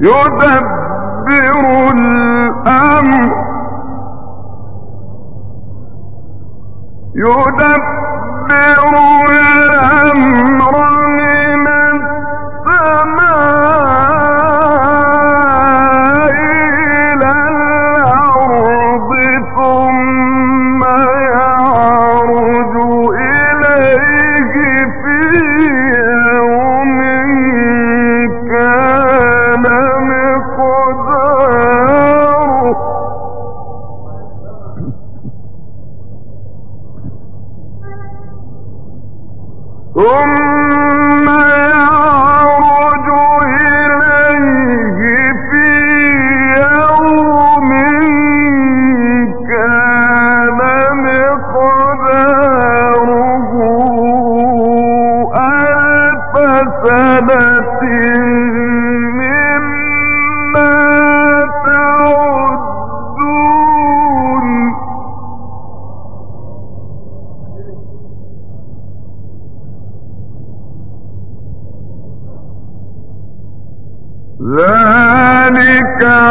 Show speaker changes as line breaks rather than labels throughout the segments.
يدبر الأمر. يدبر ثم Girl.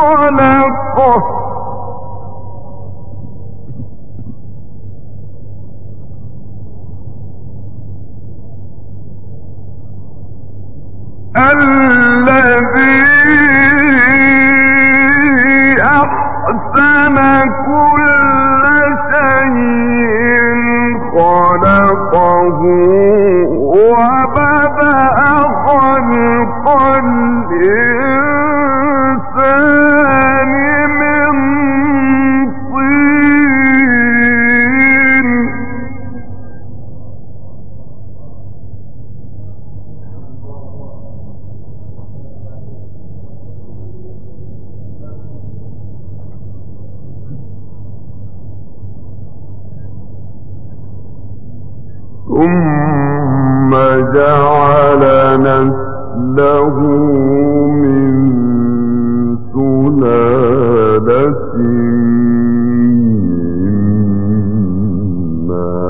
خلقه. وجعل نسله من سلالة ماء.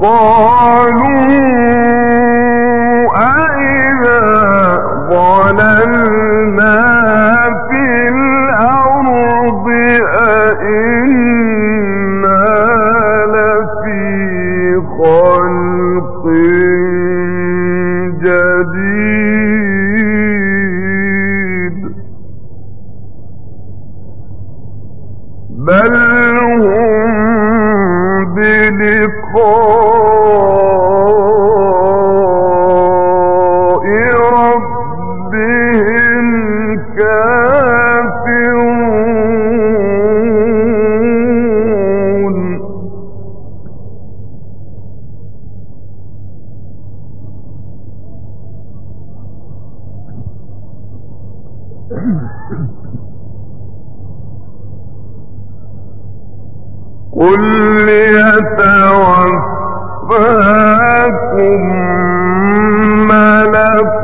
for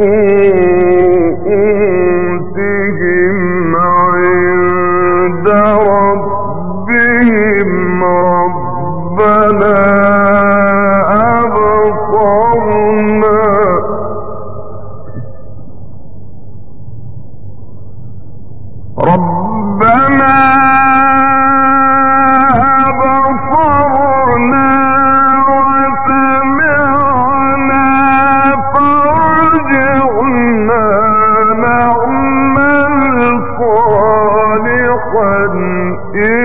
Abu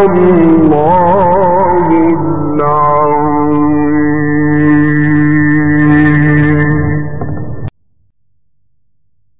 الله